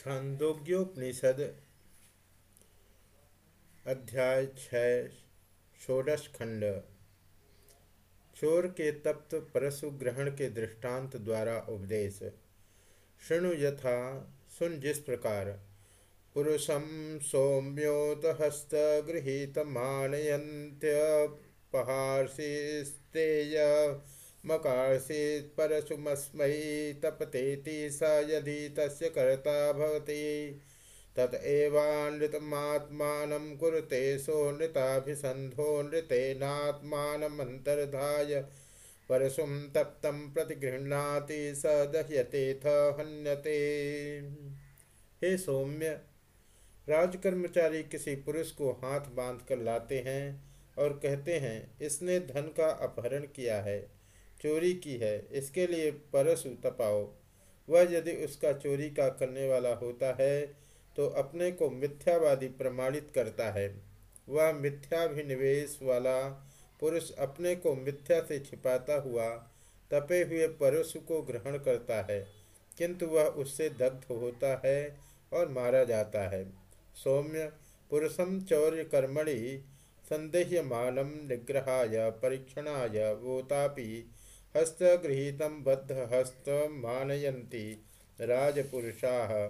छांदोग्योपनिषद, अध्याय छः षोडश खंड। चोर के तप्त परशु ग्रहण के दृष्टांत द्वारा उपदेश। शृणु यथा, सुन जिस प्रकार। पुरुषम सौम्योत हस्त गृहित मानयंत्य पहार्षिस्तेय मकार्षित् परशुमस्मै तपतेति स यदि तस्य कर्ता भवति, तत कुरुते सोनृताभिसन्धो नृतेनात्मानमन्तर्धाय, परशुं तप्तं प्रतिगृह्णाति स दह्यतेथ हन्यते हे सौम्य, राजकर्मचारी किसी पुरुष को हाथ बाँध कर लाते हैं और कहते हैं, इसने धन का अपहरण किया है। चोरी की है, इसके लिए परसु तपाओ। वह यदि उसका चोरी का करने वाला होता है तो अपने को मिथ्यावादी प्रमाणित करता है। वह मिथ्याभिनिवेश वाला पुरुष अपने को मिथ्या से छिपाता हुआ, तपे हुए परशु को ग्रहण करता है, किंतु वह उससे दग्ध होता है और मारा जाता है। सौम्य पुरुषम चौर्य कर्मणि संदेह्यमानम निग्रहाय, परीक्षणाय वोतापि हस्तगृहीत बद्ध हस्त मानयन्ति राजपुरुषा।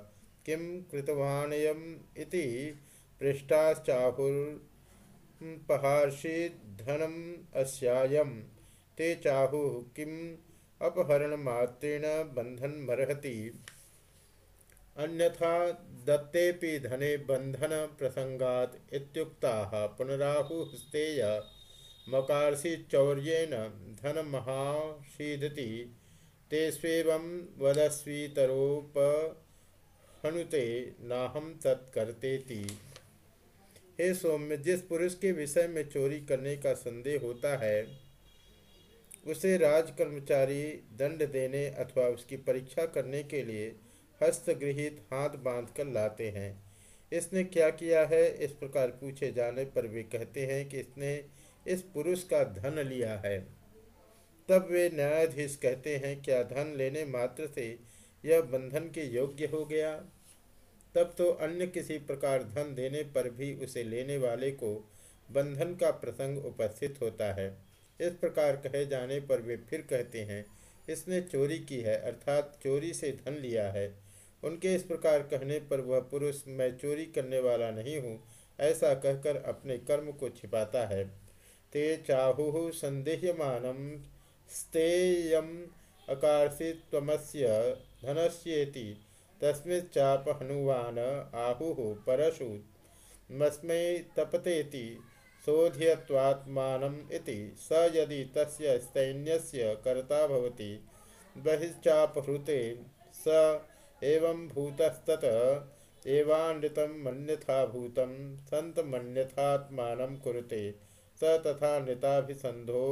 किं कृतवानयम् इति पृष्ठाश्चाहुर्पहार्षिद्धनम् अस्यायं ते चाहुः किम् अपहरणमात्रेण बन्धनमर्हति। अन्यथा दत्तेऽपि धने बन्धनप्रसङ्गात् इत्युक्ताः पुनराहुस्तेय मकार्षि चौर्येण धन महाशीदति तेस्वेव वदस्वीतरोप हनुते नाहम तत्कर्तेति। हे सौम्य, जिस पुरुष के विषय में चोरी करने का संदेह होता है, उसे राज कर्मचारी दंड देने अथवा उसकी परीक्षा करने के लिए हस्तगृहित हाथ बांधकर लाते हैं। इसने क्या किया है? इस प्रकार पूछे जाने पर वे कहते हैं कि इसने इस पुरुष का धन लिया है। तब वे न्यायाधीश कहते हैं, क्या धन लेने मात्र से यह बंधन के योग्य हो गया? तब तो अन्य किसी प्रकार धन देने पर भी उसे लेने वाले को बंधन का प्रसंग उपस्थित होता है। इस प्रकार कहे जाने पर वे फिर कहते हैं, इसने चोरी की है, अर्थात चोरी से धन लिया है। उनके इस प्रकार कहने पर वह पुरुष, मैं चोरी करने वाला नहीं हूँ, ऐसा कहकर अपने कर्म को छिपाता है। ते चाहुः सन्देह्यमानं स्तेयम् अकार्षित्वमस्य धनस्येति। तस्मिच्चापहनुवान् आहुः परशु मस्मै तपतेति शोध्यत्वात्मानम् इति। स यदि तस्य सैन्यस्य कर्ता भवति, बहिश्चापहृते स एवं भूतस्तत एवानृतं मन्यथाभूतं, सन्तमन्यथात्मानं कुरुते। स तथा नृताभिसंधो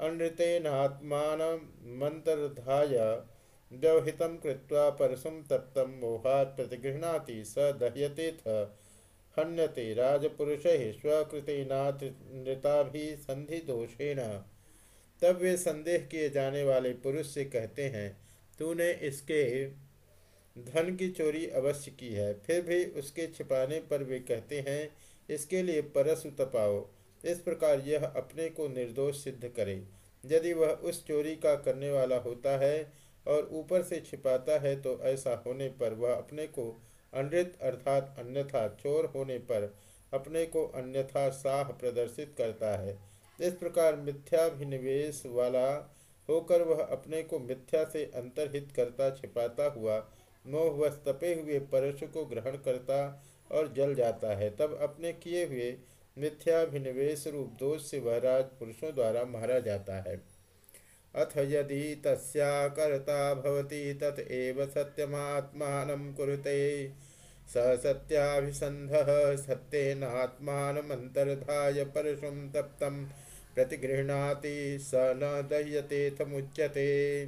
अनृतेनात्मानमन्तर्धाय व्यवहितं कृत्वा परशुं तप्तं मोहात् प्रतिगृह्णाति स दह्यतेथ हन्यते राजपुरुषैः स्वकृतेनानृताभिसन्धिदोषेण तब वे संदेह किए जाने वाले पुरुष से कहते हैं, तूने इसके धन की चोरी अवश्य की है, फिर भी उसके छिपाने पर वे कहते हैं, इसके लिए परसु तपाओ। इस प्रकार यह अपने को निर्दोष सिद्ध करे। यदि वह उस चोरी का करने वाला होता है और ऊपर से छिपाता है तो ऐसा होने पर वह अपने को अनृत अर्थात अन्यथा चोर होने पर अपने को अन्यथा साह प्रदर्शित करता है। इस प्रकार मिथ्याभिनिवेश वाला होकर वह अपने को मिथ्या से अंतर्हित करता, छिपाता हुआ मोहवश तपे हुए परशु को ग्रहण करता और जल जाता है। तब अपने किए हुए मिथ्याभिनिवेश रूप दोष से वह राज पुरुषों द्वारा मारा जाता है। अथ यदि तस्याकर्ता भवति, तत एव सत्यमात्मानं कुरुते। स सत्याभिसन्धः, सत्येनात्मानमन्तर्धाय परशुं तप्तं, प्रतिगृह्णाति स न दह्यतेथमुच्यते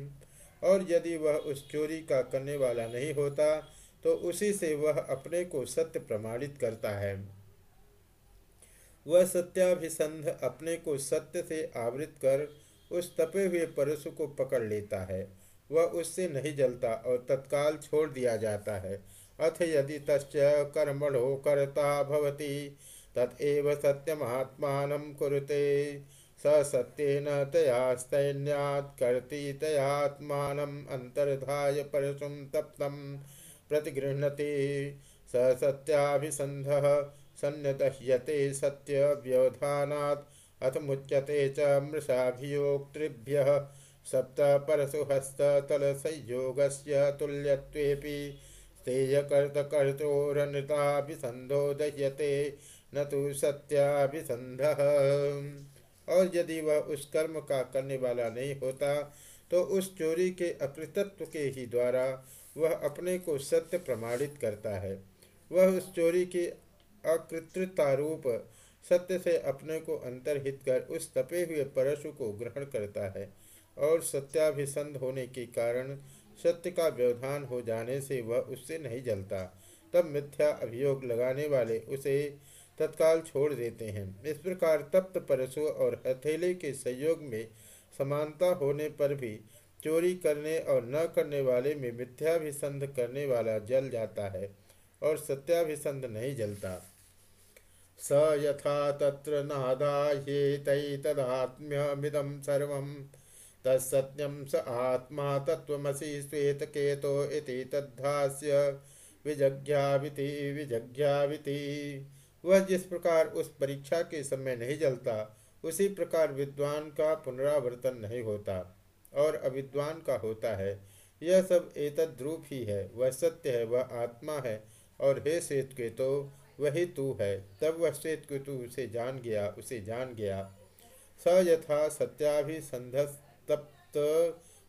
और यदि वह उस चोरी का करने वाला नहीं होता तो उसी से वह अपने को सत्य प्रमाणित करता है। वह सत्याभिसंध अपने को सत्य से आवृत कर उस तपे हुए परशु को पकड़ लेता है। वह उससे नहीं जलता और तत्काल छोड़ दिया जाता है। अथ यदि तस् कर्मणो कर्ता भवति तत्व सत्यमात्मानं कुरुते। स सत्येन तयास्तैन्यात् कर्ति तयात्मानम् अन्तर्धाय परशुं तप्तं प्रतिगृह्णति। स सत्याभिसन्धः सन्नदह्यते सत्यव्यवधानात् अथ मुच्यते च मृषाभियोक्तृभ्यः। सप्त परशुहस्ततलसंयोगस्य तुल्यत्वेऽपि स्थेयकर्तकर्तोरनृताभिसन्धो दह्यते न तो सत्याभिसन्धः। और यदि वह उस कर्म का करने वाला नहीं होता तो उस चोरी के अकृतत्व के ही द्वारा वह अपने को सत्य प्रमाणित करता है। वह उस चोरी की अकृतृतारूप सत्य से अपने को अंतर्हित कर उस तपे हुए परशु को ग्रहण करता है और सत्याभिसंध होने के कारण सत्य का व्यवधान हो जाने से वह उससे नहीं जलता। तब मिथ्या अभियोग लगाने वाले उसे तत्काल छोड़ देते हैं। इस प्रकार तप्त परशु और हथेले के संयोग में समानता होने पर भी चोरी करने और न करने वाले में मिथ्याभिसंध करने वाला जल जाता है और सत्याभिसंध नहीं जलता। स यथा तत्र नादाह्येतैतदात्म्यमिदं सर्वं। तत्सत्यं स आत्मा तत्त्वमसि श्वेतकेतो तद्धास्य विजज्ञाविति विजज्ञाविति। वह जिस प्रकार उस परीक्षा के समय नहीं जलता, उसी प्रकार विद्वान का पुनरावर्तन नहीं होता और अविद्वान का होता है। यह सब एतद रूप ही है, वह सत्य है, वह आत्मा है और हे श्वेत के तो वही तू है। तब वह श्वेत तू उसे जान गया, उसे जान गया। स यथा सत्याभिसंधस्तप्त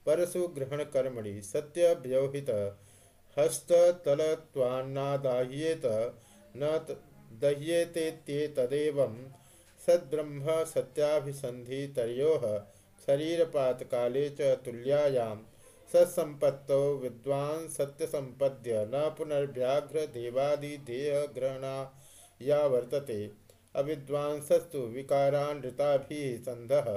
परशु ग्रहण कर्मणि सत्य व्यवहित हस्ततलत्वान्नादाह्येत न दह्येतेत्येतदेवं सद्ब्रह्म सत्याभिसन्धितरयोः शरीरपातकाले च तुल्यायां सत्सम्पत्तौ विद्वान् सत्यसम्पद्य न पुनर्व्याघ्र देवादिदेहग्रहणा या वर्तते। अविद्वांसस्तु विकारानृताभिः सन्धः,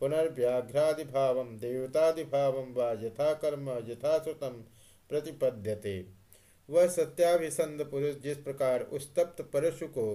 पुनर्व्याघ्रादिभावं, देवतादिभावं वा यथाकर्म यथाश्रुतं प्रतिपद्यते। वह सत्याभिसंध पुरुष जिस प्रकार उस तप्त परशु को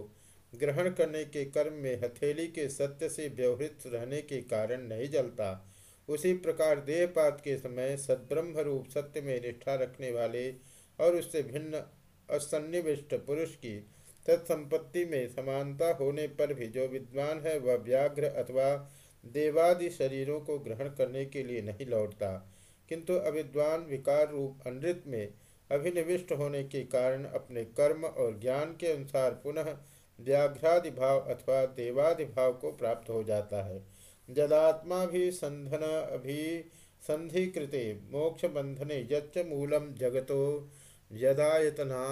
ग्रहण करने के कर्म में हथेली के सत्य से व्यवहित रहने के कारण नहीं जलता उसी प्रकार देहपात के समय सद्ब्रह्म रूप सत्य में निष्ठा रखने वाले और उससे भिन्न असन्निविष्ट पुरुष की तत्संपत्ति में समानता होने पर भी जो विद्वान है, वह व्याघ्र अथवा देवादि शरीरों को ग्रहण करने के लिए नहीं लौटता। किंतु अविद्वान विकार रूप अनृत में अभिनिविष्ट होने के कारण अपने कर्म और ज्ञान के अनुसार पुनः व्याघ्रादि भाव अथवा देवादि भाव को प्राप्त हो जाता है। जदात्मा भी संधन अभी संधिकृते मोक्ष बंधने यच्च मूलम जगतो यदायतना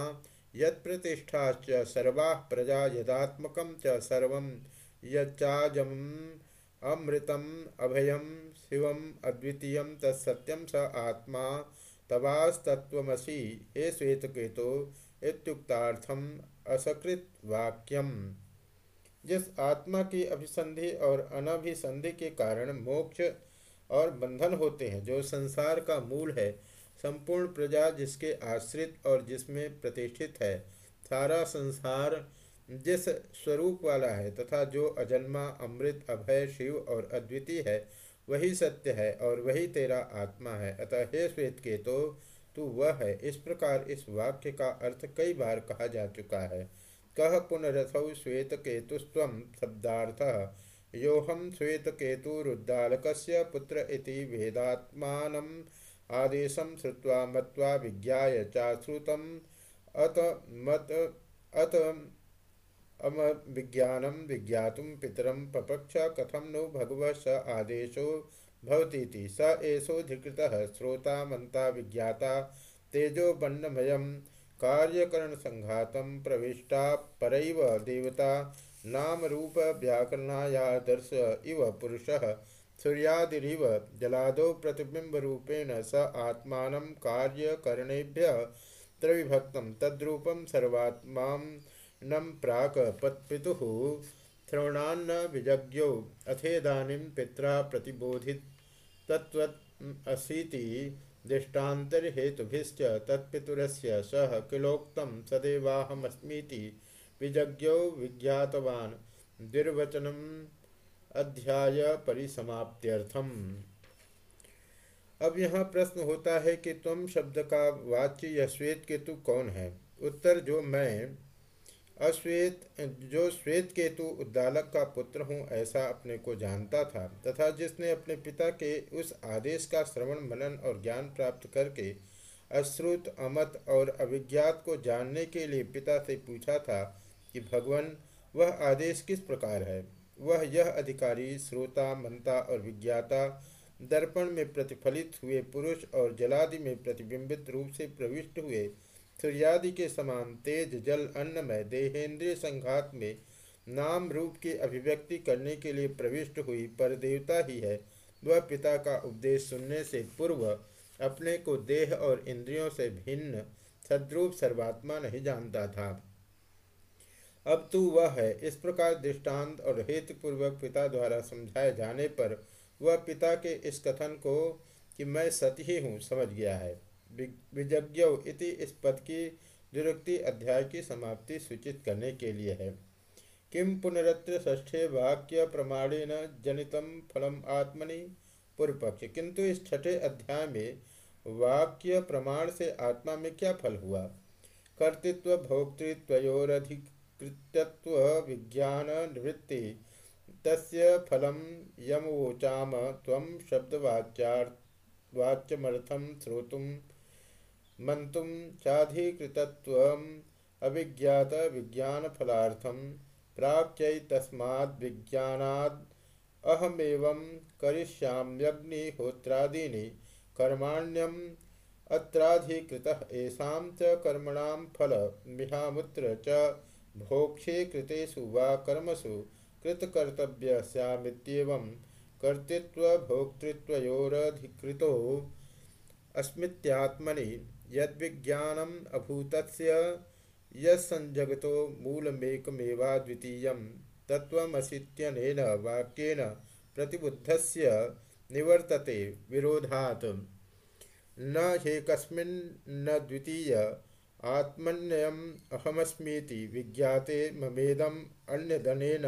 यत्प्रतिष्ठाश्च सर्वा प्रजा यदात्मक च सर्व यच्चाजम अमृतम अभयम शिवम अद्वितीय तत्सत्यम स आत्मा तवास्तत्वमसि हे श्वेतकेतो इत्युक्तार्थम असकृत वाक्यम जिस आत्मा की अभिसंधि और अनभिसंधि के कारण मोक्ष और बंधन होते हैं, जो संसार का मूल है, संपूर्ण प्रजा जिसके आश्रित और जिसमें प्रतिष्ठित है, सारा संसार जिस स्वरूप वाला है तथा जो अजन्मा, अमृत, अभय, शिव और अद्वितीय है, वही सत्य है और वही तेरा आत्मा है। अतः हे श्वेत के तो तू वह है। इस प्रकार इस वाक्य का अर्थ कई बार कहा जा चुका है। कह पुनरसौ श्वेत केतुस्व शब्दार्थ। योहम श्वेत केतुरुद्दालक पुत्र इति वेदात्मान आदेशम श्रुवा मत्वा विज्ञाय चाश्रुत अत मत अत अम विज्ञानम विज्ञातुम पितरम पपक्ष कथम नो भगव स आदेशो भवतीति। स एषोधिकृतः श्रोता मंता विज्ञाता तेजो बन्नमयम कार्यकरण संघातम प्रविष्टा परैव देवता नाम रूप व्याकरणायादर्श इव पुरुषः। सूर्यादिव जलादौ प्रतिबिंब रूपेण स आत्मा कार्यकरणेभ्य त्रविभक्तं तद्रूप सर्वात्मा प्राक पत्पितु। श्रवणान्न विजज्ञौ अथेदानीं पित्रा प्रतिबोधित तत्वसीति दृष्टान्तरहेतुभिश्च तत्पितुरस्य सह किलोक्तं सदैवाहमस्मीति विजज्ञौ विज्ञातवान्। द्विर्वचनम् अध्याय परिसमाप्त्यर्थम। अब यहाँ प्रश्न होता है कि तुम शब्द का वाच्य या श्वेत केतु कौन है? उत्तर जो मैं अश्वेत, जो श्वेत केतु उद्दालक का पुत्र हूँ, ऐसा अपने को जानता था, तथा जिसने अपने पिता के उस आदेश का श्रवण, मनन और ज्ञान प्राप्त करके अश्रुत, अमत और अभिज्ञात को जानने के लिए पिता से पूछा था कि, भगवान, वह आदेश किस प्रकार है? वह यह अधिकारी, श्रोता मनता और विज्ञाता, दर्पण में प्रतिफलित हुए पुरुष और जलादि में प्रतिबिंबित रूप से प्रविष्ट हुए सूर्यादि के समान तेज जल अन्नमय देहेंद्रिय संघात में नाम रूप की अभिव्यक्ति करने के लिए प्रविष्ट हुई पर देवता ही है। वह पिता का उपदेश सुनने से पूर्व अपने को देह और इंद्रियों से भिन्न, सद्रूप, सर्वात्मा नहीं जानता था। अब तू वह है। इस प्रकार दृष्टांत और हेतुपूर्वक पिता द्वारा समझाए जाने पर वह पिता के इस कथन को कि मैं सत्य ही हूँ, समझ गया है। इति इस पद की निरुक्ति अध्याय की समाप्ति सूचित करने के लिए है। किम पुनरत्र ष्ठे वाक्य प्रमाणेन जनितम फलम आत्मनि पूर्व पक्ष किंतु इस छठे अध्याय में वाक्य प्रमाण से आत्मा में क्या फल हुआ? कर्तृत्व भोक्तृत्वयोरधिकृतत्व विज्ञान, निवृत्ति, तस्य फलम यमोचाम तम शब्दवाच्यार्थ वाच्यमर्थम श्रोतुम मंतुम चाधिकृतत्वम अभिज्ञात विज्ञान फलार्थम प्राप्य तस्माद् विज्ञानाद् अहमेवं करिष्याम्यग्निहोत्रादीनि कर्माण्यम अत्राधिकृतः येषां च कर्मणां फल मिहामुत्र च भोक्षे कृतेषु वा कर्मसु कृतकर्तव्य स्यामित्येवं कर्तृत्वभोक्तृत्वयोरधिकृतो अस्मित्यात्मनि यद्विज्ञानम अभूतस्य यज्जगतो मूलमेकमेवाद्वितीयं तत्त्वमसीत्यनेन, वाक्येन प्रतिबुद्धस्य निवर्तते विरोधात्। न हेकस्मिन् न द्वितीय आत्मन्यम विज्ञाते ममेदम अन्यदनेन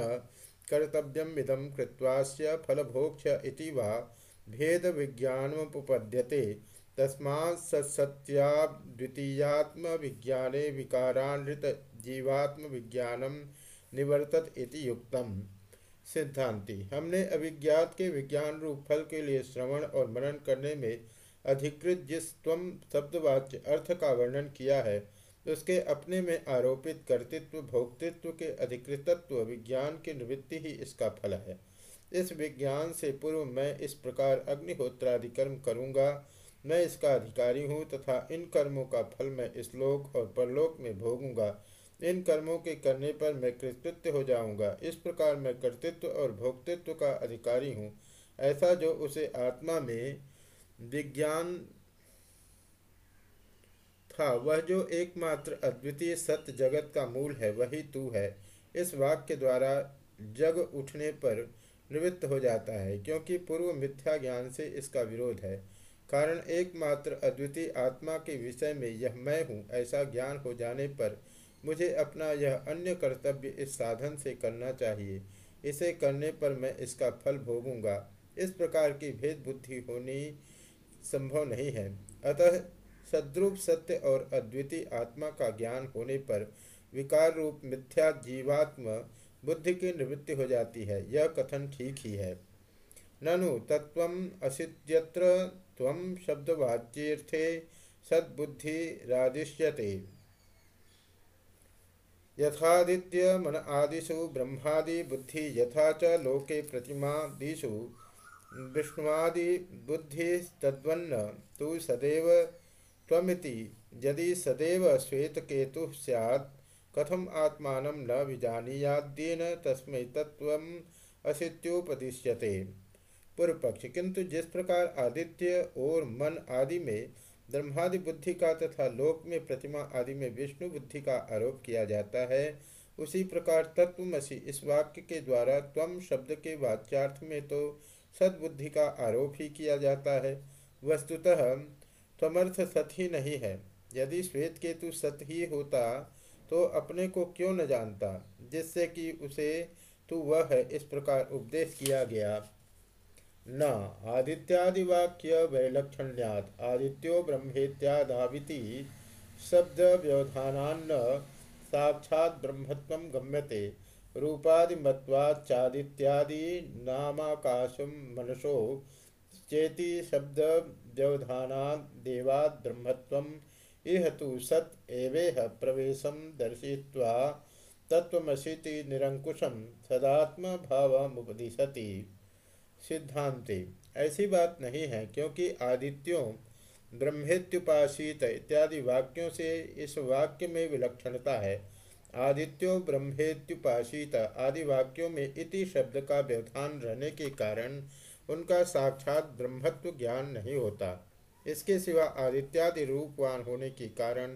कर्तव्यम इदम कृत्वास्य फलभोक्ष भेद विज्ञानमुपपद्यते तस्मात् सत्सत्याद्वितीयात्म विज्ञाने विकारानृत जीवात्म विज्ञानम निवर्तत इति युक्तम। सिद्धांति, हमने अभिज्ञात के विज्ञान रूप फल के लिए श्रवण और मनन करने में अधिकृत जिस तम शब्दवाच्य अर्थ का वर्णन किया है, उसके अपने में आरोपित कर्तृत्व, भोक्तृत्व के अधिकृतत्व, विज्ञान की निवृत्ति ही इसका फल है। इस विज्ञान से पूर्व मैं इस प्रकार अग्निहोत्रादि कर्म करूँगा मैं इसका अधिकारी हूँ तथा इन कर्मों का फल मैं इस लोक और परलोक में भोगूँगा। इन कर्मों के करने पर मैं कृतकृत्य हो जाऊँगा। इस प्रकार मैं कर्तृत्व और भोक्तृत्व का अधिकारी हूँ। ऐसा जो उसे आत्मा में विज्ञान था, वह जो एकमात्र अद्वितीय सत्य जगत का मूल है, वही तू है। इस वाक्य द्वारा जग उठने पर निवृत्त हो जाता है, क्योंकि पूर्व मिथ्या ज्ञान से इसका विरोध है। कारण एकमात्र अद्वितीय आत्मा के विषय में यह मैं हूँ ऐसा ज्ञान हो जाने पर मुझे अपना यह अन्य कर्तव्य इस साधन से करना चाहिए। इसे करने पर मैं इसका फल भोगूँगा। इस प्रकार की भेद बुद्धि होनी संभव नहीं है। अतः सद्रूप सत्य और अद्वितीय आत्मा का ज्ञान होने पर विकार रूप मिथ्या जीवात्म बुद्धि की निवृत्ति हो जाती है। यह कथन ठीक ही है। ननु तत्व असित्यत्र शब्दवाच्यर्थे सद्बुद्धिरादिश्यते। यथादित्य मन आदिषु, ब्रह्मादि बुद्धि यथा च लोके प्रतिमादिषु विष्णुआदि बुद्धिस्तद्वन्न तु सदैव त्वमिति। यदि सदैव श्वेतकेतु स्यात्, कथम आत्मान न विजानीयाद्येन तस्मै तत्त्वम् असित्योपदिश्यते। पूर्व पक्ष किंतु जिस प्रकार आदित्य और मन आदि में ब्रह्मादि बुद्धि का तथा लोक में प्रतिमा आदि में विष्णु बुद्धि का आरोप किया जाता है, उसी प्रकार तत्वमसी इस वाक्य के द्वारा त्वम शब्द के वाच्यार्थ में तो सद्बुद्धि का आरोप ही किया जाता है। वस्तुतः तमर्थ सत ही नहीं है। यदि श्वेत केतु सत ही होता तो अपने को क्यों न जानता? जिससे कि उसे तू वह है, इस प्रकार उपदेश किया गया। न आदित्यादिवाक्य वैलक्षण्यात आदित्यो ब्रह्मेत्यादाविति शब्द व्यवधानान्न साक्षात ब्रह्मत्व गम्यते। रूपादिमत्वाचादित्यादि नामाकाशम मनसो चेति शब्द व्यवधानाद देवाद ब्रह्मत्व इह तो सत एवेह प्रवेशम दर्शय्वा तत्वमसीति निरंकुशम सदात्म भावमुपदिशति सिद्धांते। ऐसी बात नहीं है, क्योंकि आदित्यों, ब्रह्मेत्युपासित इत्यादि वाक्यों से इस वाक्य में विलक्षणता है। आदित्यो, ब्रह्मेत्युपासित आदि वाक्यों में इति शब्द का व्यवधान रहने के कारण उनका साक्षात ब्रह्मत्व ज्ञान नहीं होता। इसके सिवा आदित्यादि रूपवान होने के कारण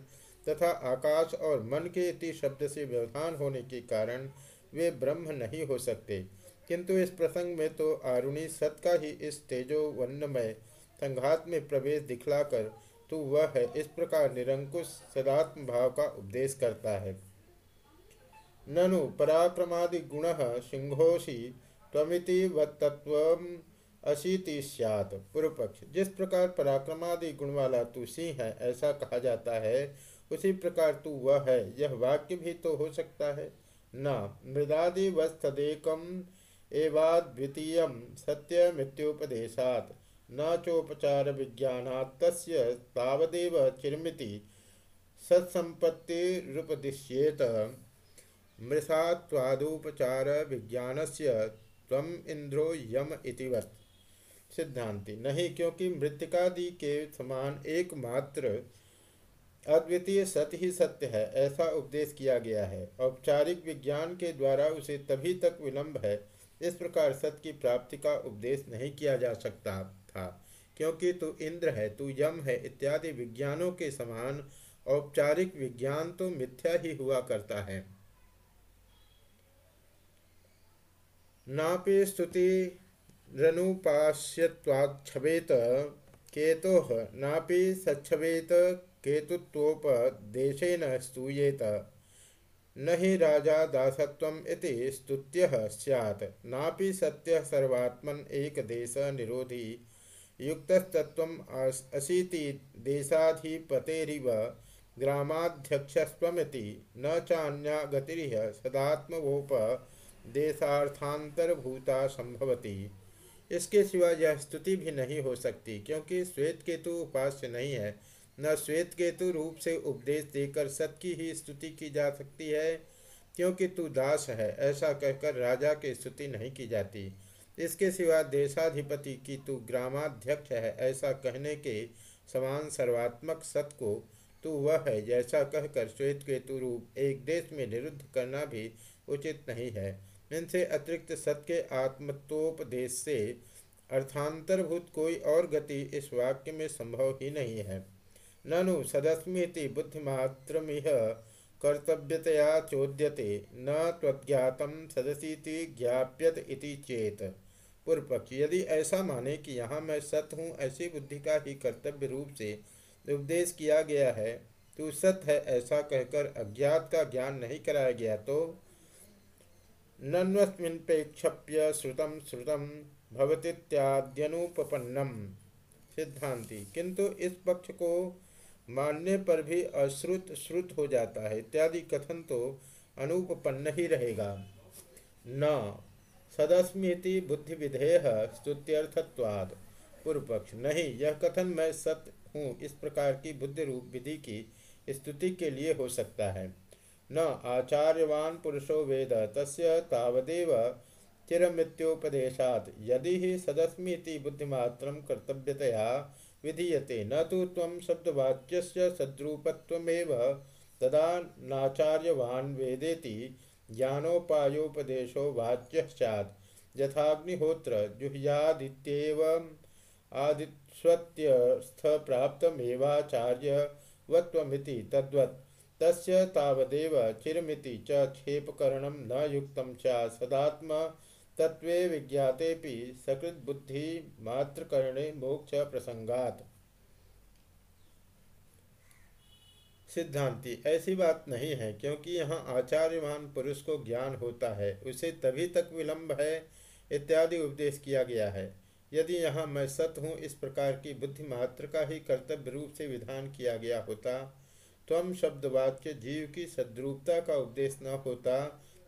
तथा आकाश और मन के इति शब्द से व्यवधान होने के कारण वे ब्रह्म नहीं हो सकते। किंतु इस प्रसंग में तो आरुणी सत का ही इस तेजो वर्णमय संघात में प्रवेश दिखलाकर तू वह है इस प्रकार निरंकुश सदात्म भाव का उपदेश करता है। ननु पराक्रमादि गुण सिंहोशी तमिति वत्तत्व अशीति सियात। पूर्व पक्ष जिस प्रकार पराक्रमादि गुण वाला तू सिंह है, ऐसा कहा जाता है, उसी प्रकार तू वह है, यह वाक्य भी तो हो सकता है। न मृदादि वस्तदेकम एवाद्वितीय सत्य मृत्युपदेशात न चोपचार तस्य तावदेव चिरमिति सत्संपत्तिरुपदिश्येत मृषात्वादुपचार विज्ञानस्य तम इंद्रो यम सिद्धांति। नहीं, क्योंकि मृतिकादि के समान एकमात्र अद्वितीय सत्य ही सत्य है, ऐसा उपदेश किया गया है। औपचारिक विज्ञान के द्वारा उसे तभी तक विलंब है इस प्रकार सत्य की प्राप्ति का उपदेश नहीं किया जा सकता था, क्योंकि तू इंद्र है, तू यम है, इत्यादि विज्ञानों के समान औपचारिक विज्ञान तो मिथ्या ही हुआ करता है। नापि स्तुति रनुपास्यवाक्षवेत केतो, नापि सच्छवेत केतुत्वोपदेशेन स्तूयेत। न हि राजा दासत्वम् इति स्तुत्यः स्यात्। नापि सत्यः सर्वात्मन् एकदेशनिरोधी युक्तस्तत्त्वम् अशीति देशाधिपतेरिव ग्रामाध्यक्षस्त्वमिति न चान्या गतिरिह सदात्मवोपदेशार्थान्तरभूता संभवती इसके सिवा यह स्तुति भी नहीं हो सकती, क्योंकि श्वेत केतु उपास्य नहीं है। न श्वेत केतु रूप से उपदेश देकर सत की ही स्तुति की जा सकती है, क्योंकि तू दास है। ऐसा कहकर राजा की स्तुति नहीं की जाती। इसके सिवा देशाधिपति की तू ग्रामाध्यक्ष है। ऐसा कहने के समान सर्वात्मक सत को तू वह है। जैसा कहकर श्वेत केतु रूप एक देश में निरुद्ध करना भी उचित नहीं है। इनसे अतिरिक्त सत्य आत्मत्वोपदेश से अर्थांतरभूत कोई और गति इस वाक्य में संभव ही नहीं है। ननु सदस्मीति बुद्धिमात्रमिह कर्तव्यतया चोद्यते, न त्वज्ञात सदसीति ज्ञाप्यत इति चेत। पूर्व पक्ष यदि ऐसा माने कि यहाँ मैं सत हूँ, ऐसी बुद्धि का ही कर्तव्य रूप से उपदेश किया गया है तो सत है ऐसा कहकर अज्ञात का ज्ञान नहीं कराया गया तो? नन्वस्मिन्पेक्षप्य श्रुतम श्रुतम भवतीत्याद्यनुपन्नम सिद्धांति, किंतु इस पक्ष को मानने पर भी अश्रुत श्रुत हो जाता है, इत्यादि कथन तो अनुपन्न ही रहेगा। न। सदस्मीति बुद्धि विधेय स्तुत्यर्थत्वाद पूर्व पक्ष नहीं, यह कथन मैं सत्य हूँ, इस प्रकार की बुद्धि रूप विधि की स्तुति के लिए हो सकता है। न। आचार्यवान पुरुषो वेद, तस्य तावदेव चिरमृत्योपदेशात। यदि ही सदस्मीति बुद्धिमात्र कर्तव्यतया विधीयते। न तो त्वं शब्दवाच्यस्य सद्रूपत्वमेव। तदा नाचार्यवान् वेदेति ज्ञानोपायोपदेशो वाच्य स्यात्। यथाग्निहोत्र जुह्यादित्येव प्राप्तमेवाचार्यवत्वमिति तद्वत्। तस्य तावदेव चिरमिति च क्षेपकरणं न युक्तं च सदात्म तत्वे विज्ञातेपि सकृत बुद्धि मात्रकरणे मोक्ष प्रसंगात सिद्धांति, ऐसी बात नहीं है, क्योंकि यहाँ आचार्यवान पुरुष को ज्ञान होता है, उसे तभी तक विलंब है, इत्यादि उपदेश किया गया है। यदि यहाँ मैं सत हूँ, इस प्रकार की बुद्धि मात्र का ही कर्तव्य रूप से विधान किया गया होता तम के जीव की सद्रूपता का उपदेश न होता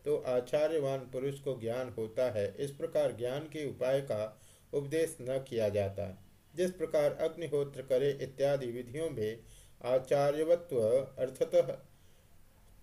तो आचार्यवान पुरुष को ज्ञान होता है, इस प्रकार ज्ञान के उपाय का उपदेश न किया जाता। जिस प्रकार अग्निहोत्र करे इत्यादि विधियों में आचार्यवत्व अर्थतः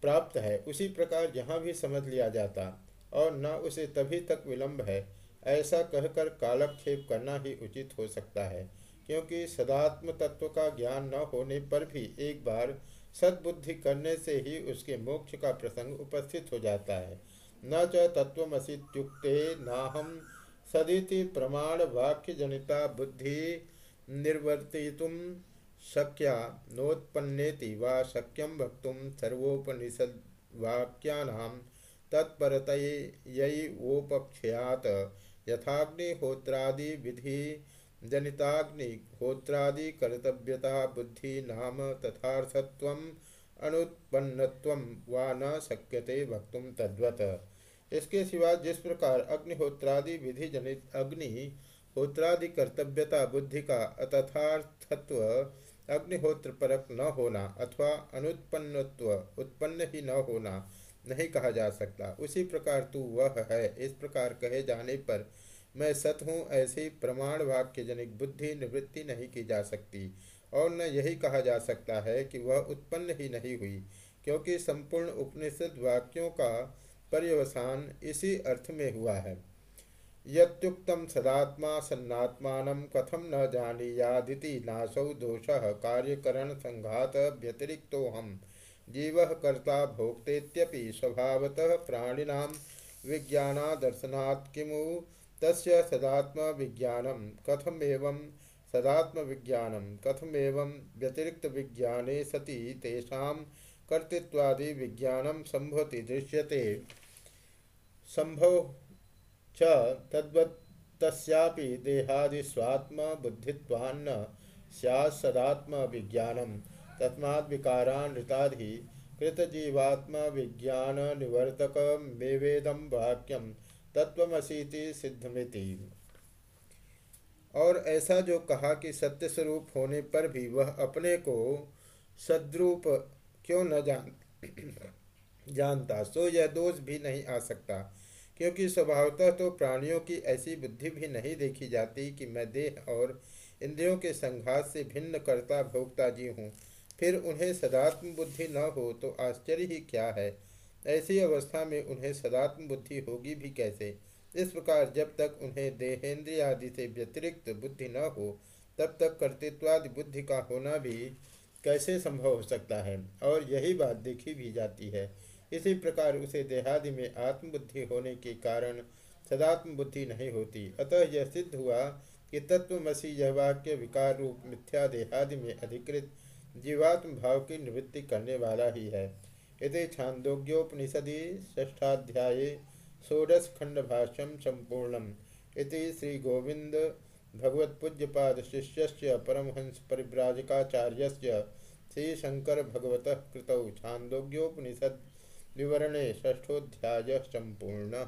प्राप्त है, उसी प्रकार यहाँ भी समझ लिया जाता, और न उसे तभी तक विलंब है। ऐसा कहकर कालक्षेप करना ही उचित हो सकता है, क्योंकि सदात्म तत्व का ज्ञान न होने पर भी एक बार सद्बुद्धि करने से ही उसके मोक्ष का प्रसंग उपस्थित हो जाता है। न च तत्वमसीत्युक्ते नाहम सदिति प्रमाण वाक्य जनिता बुद्धि निर्वर्तितुम शक्या नोत्पन्नेति वा शक्यम वक्त सर्वोपनिषद वाक्यानां तत्परतयोपक्षयात यथाग्निहोत्रादि विधि जनिताग्निहोत्रादि कर्तव्यता बुद्धि नाम तथार्थत्व अनुत्पन्नत्व वा न शक्यते वक्त तद्वत। इसके सिवा जिस प्रकार अग्निहोत्रादि विधि जनित अग्नि होत्रादि कर्तव्यता बुद्धि का अतथार्थत्व अग्निहोत्र परक न होना अथवा अनुत्पन्नत्व उत्पन्न ही न होना नहीं कहा जा सकता। उसी प्रकार तू वह है। इस प्रकार कहे जाने पर मैं सत हूँ, ऐसी प्रमाण वाक्य जनिक बुद्धि निवृत्ति नहीं की जा सकती। और न यही कहा जा सकता है कि वह उत्पन्न ही नहीं हुई, क्योंकि संपूर्ण उपनिषद वाक्यों का पर्यवसान इसी अर्थ में हुआ है। युक्तम सदात्मा सन्नात्मान कथम न जानी यादिति नासौ दोष कार्यकरण संघात व्यतिरिक्तो हम जीव कर्ता भोक्तेत्यपि स्वभावतः प्राणिनां विज्ञानादर्शनात् किमु तस्य सदात्म कथम कथमेवं सदात्म विज्ञानं कथमेवं व्यतिरिक्त विज्ञाने सति तेषां कर्तृत्वादि विज्ञानं संभवति दृश्यते। संभव च तद्वत् तस्यापि देहादि स्वात्म बुद्धित्वान्न स्यात् सदात्म विज्ञानम् तस्मात् विकारानृताधि कृतजीवात्मा विज्ञान निवर्तक मेवेदम वाक्यम तत्वमसीति सिद्धमिति। और ऐसा जो कहा कि सत्य स्वरूप होने पर भी वह अपने को सद्रूप क्यों न जान, जानता, सो यह दोष भी नहीं आ सकता। क्योंकि स्वभावतः तो प्राणियों की ऐसी बुद्धि भी नहीं देखी जाती कि मैं देह और इंद्रियों के संघात से भिन्न करता भोक्ता जी हूँ। फिर उन्हें सदात्म बुद्धि न हो तो आश्चर्य ही क्या है? ऐसी अवस्था में उन्हें सदात्म बुद्धि होगी भी कैसे? इस प्रकार जब तक उन्हें देहेंद्रिय आदि से व्यतिरिक्त बुद्धि न हो, तब तक कर्तृत्वादि बुद्धि का होना भी कैसे संभव हो सकता है? और यही बात देखी भी जाती है। इसी प्रकार उसे देहादि में आत्मबुद्धि होने के कारण सदात्म बुद्धि नहीं होती। अतः यह सिद्ध हुआ कि तत्वमसी यह वाक्य विकार रूप मिथ्या देहादि में अधिकृत जीवात्म भाव की निवृत्ति करने वाला ही है। इति छांदोग्योपनिषदि ष्ठाध्याय षोडश खंड भाष्यम संपूर्णम इति श्री गोविंद भगवत्पूज्यपाद शिष्य परमहंस परिव्राजकाचार्य श्री शंकर भगवत कृतौ छांदोग्योपनिषद विवरणे ष्ठोध्याय संपूर्ण